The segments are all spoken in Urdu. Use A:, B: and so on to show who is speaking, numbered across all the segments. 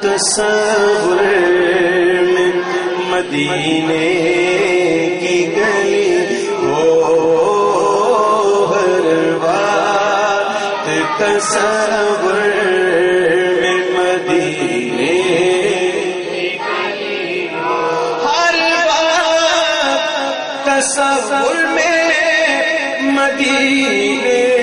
A: تصور میں مدینے کی گلی ہو ہر بات تصور میں مدینے ہر بات تصور میں مدینے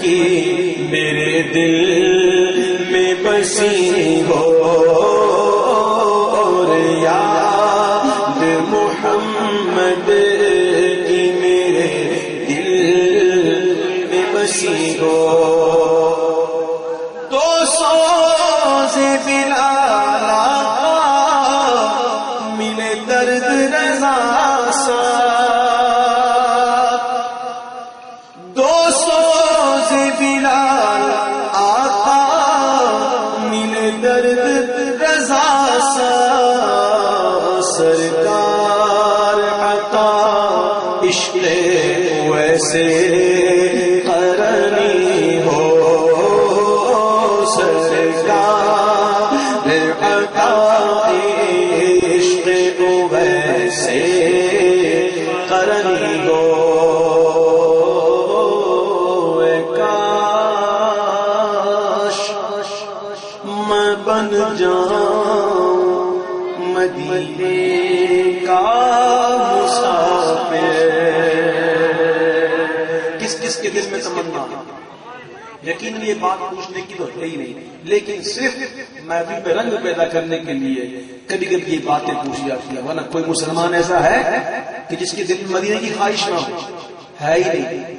A: کی میرے دل میں بسی ہو۔ عشق ویسے کرنی ہو سرکار عطا عشق ویسے کرنی ہو۔ میں بن جاؤں مدینے یقین یہ بات پوچھنے کی تو ہے ہی نہیں۔ لیکن صرف محفل میں رنگ پیدا کرنے کے لیے کبھی کبھی یہ باتیں پوچھی جاتی ہیں۔ ورنہ کوئی مسلمان ایسا ہے کہ جس کے دل میں مدینے کی خواہش نہ ہو۔ ہے ہی نہیں۔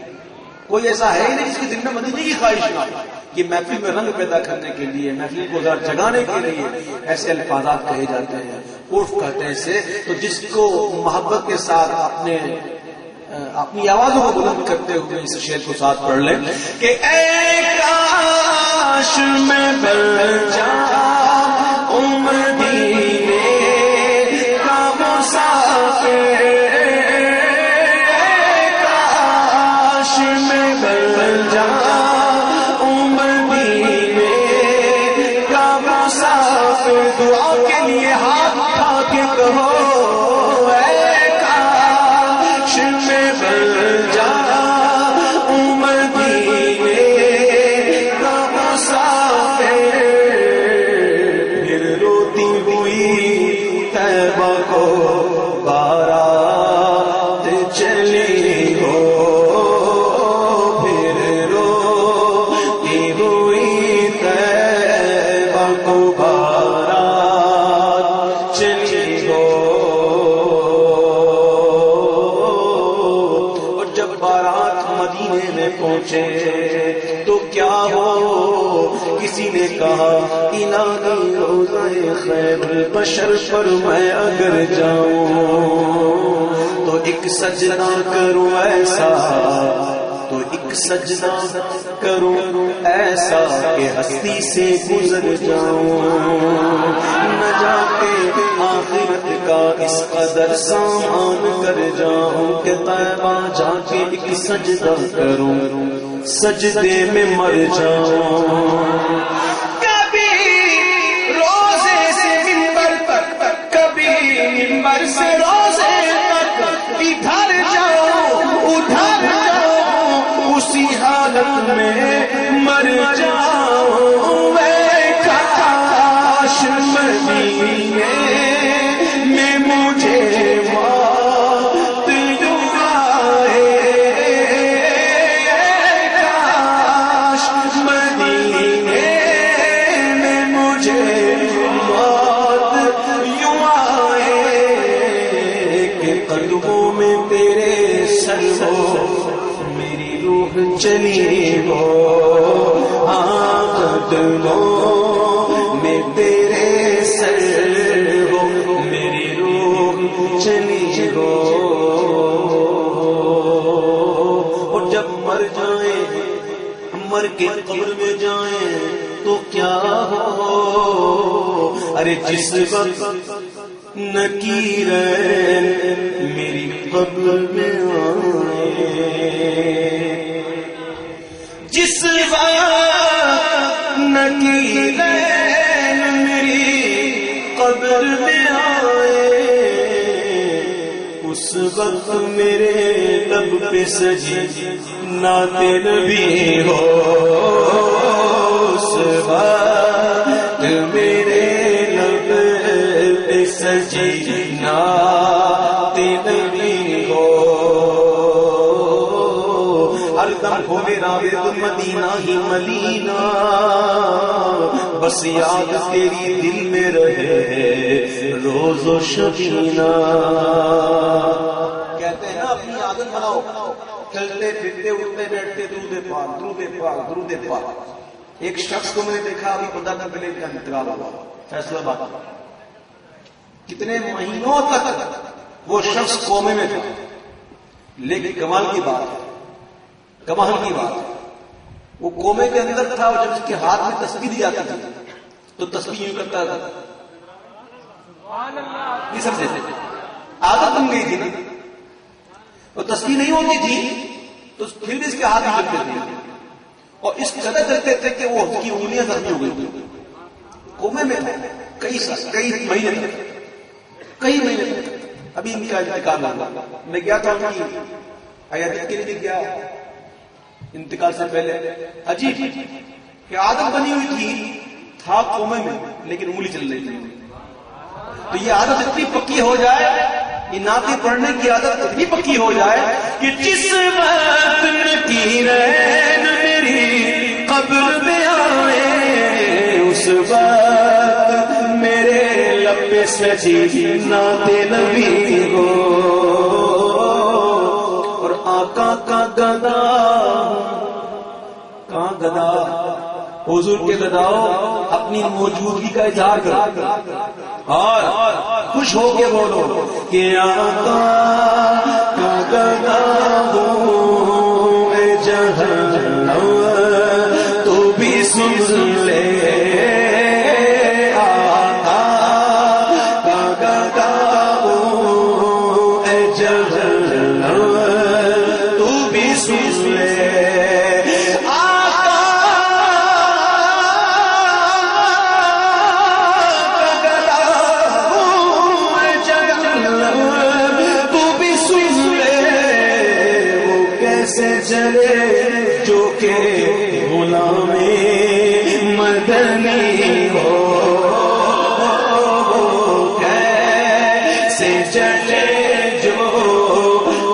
A: کوئی ایسا ہے ہی نہیں جس کے دل میں مدینے کی خواہش نہ ہو۔ کہ محفل میں رنگ پیدا کرنے کے لیے، محفل کو ذرا جگانے کے لیے ایسے الفاظات کہے جاتے ہیں۔ عرف کہتے ہیں اسے۔ تو جس کو محبت کے ساتھ اپنے اپنی آوازوں کو بلند کرتے ہوئے اس شعر کو ساتھ پڑھ لیں کہ اے کاش میں بل جا، عمر الہی روزہ خیر بشر پر میں اگر جاؤں تو ایک سجدہ کروں ایسا، تو ایک سجدہ کروں ایسا کہ ہستی سے گزر جاؤں، نہ جا کے آخرت کا اس قدر سامان کر جاؤں کہ طیبہ جا کے ایک سجدہ کروں، سجدے میں مر جاؤں۔ چلی ہو ہاں قدموں میں تیرے سر ہو، میری روح چلی ہو۔ اور جب مر جائیں، مر کے قبر میں جائیں، تو کیا ہو؟ ارے جس وقت نکیر میری قبر میں آئے جس نکی نکیر میری قبر میں آئے، اس وقت میرے لب پہ سجی نات نبی ہو، اس وقت ہر دم ہو میرا ورد مدینہ ہی ملینا بس یاد تیری دل میں رہے روز و شبینہ۔ کہتے ہیں نا اپنی عادت بناؤ۔ چلتے پھرتے، اٹھتے بیٹھتے، درود پاک درود پاک درود پاک۔ ایک شخص کو میں نے دیکھا، ابھی پندرہ دن پہلے کا انتقال ہوا۔ فیصلہ بات کتنے مہینوں تک وہ شخص قومے میں تھا۔ لیکن کمال کی بات ہے۔ کمال کی بات وہ کومے کے اندر تھا اور جب اس کے ہاتھ میں تصویر دی جاتی تھی، تو تصویر یوں کرتا تھا۔ یہ سب سے عادت بن گئی تھی نا۔ وہ تصویر نہیں ہوتی تھی، تو پھر بھی اس کے ہاتھ میں کرتے تھے اور اس قدر کرتے تھے کہ وہ کی انگلیاں زخمی ہو گئی تھی کومے میں کئی کئی مہینے تک کئی مہینے تک ابھی ان کا انتقال ہوا۔ میں گیا تھا ان کی عیادت کے لیے گیا انتقال سے پہلے عجیب کہ عادت بنی ہوئی تھی، تھا کومے میں، لیکن انگلی چل رہی تھی۔ تو یہ عادت اتنی پکی ہو جائے، یہ ناطے پڑھنے کی عادت اتنی پکی ہو جائے کہ جس وقت کی میری قبر میں آئے، اس وقت میرے لبے سجی ناتے نبی ہو۔ گدا کہاں گدا حضور کے گداؤ اپنی موجودگی کا اظہار کرو۔ اور خوش ہو کے بولو کہ آقا کا گدا ہوں چلے جو کہ غلام مدنی ہو۔ کیسے چلے جو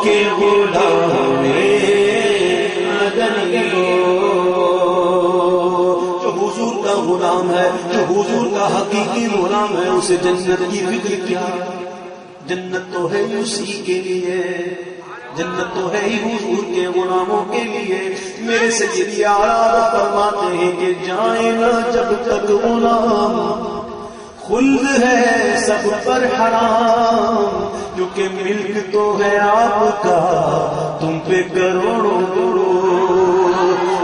A: کہ غلام مدنی ہو۔ جو حضور کا غلام ہے، جو حضور کا حقیقی غلام ہے، اسے جنت کی فکر کیا۔ جنت تو ہے اسی کے لیے۔ جنت تو ہے ہی حضور کے غلاموں کے لیے۔ میرے سے یہ فرماتے ہیں کہ جائیں نہ جب تک غلام۔ خلد ہے سب پر حرام۔ کیونکہ ملک تو ہے آپ کا، تم پہ کروڑوں کروڑوں۔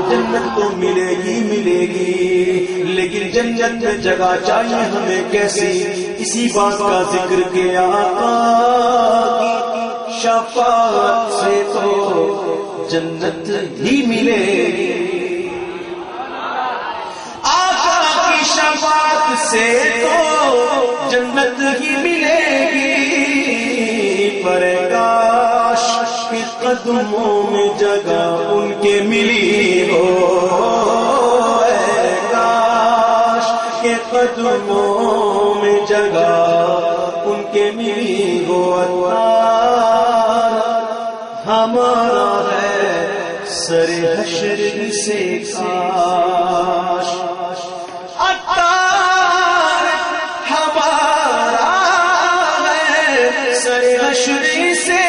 A: جنت تو ملے گی ملے گی۔ لیکن جنت میں جگہ چاہیے ہمیں کیسی؟ اسی بات کا ذکر کیا شفاعت سے تو جنت ہی ملے۔ گی آقا کی شفاعت سے تو جنت ہی ملے گی۔ پر کاش کے قدموں میں جگہ ان کے ملی ہو۔ کاش کے قدموں میں جگہ ان کے ملی ہو۔ ہمارا حشر سے کاش۔ اتار ہمارا ہے سر حشر سے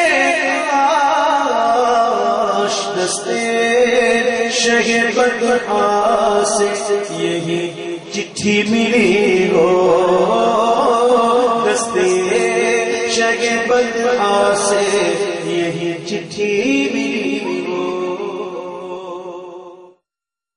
A: کاش۔ دستے شہر بدخا سے یہی چٹھی ملی ہو۔ دستے شگ بدخا سے یہی چٹھی بھی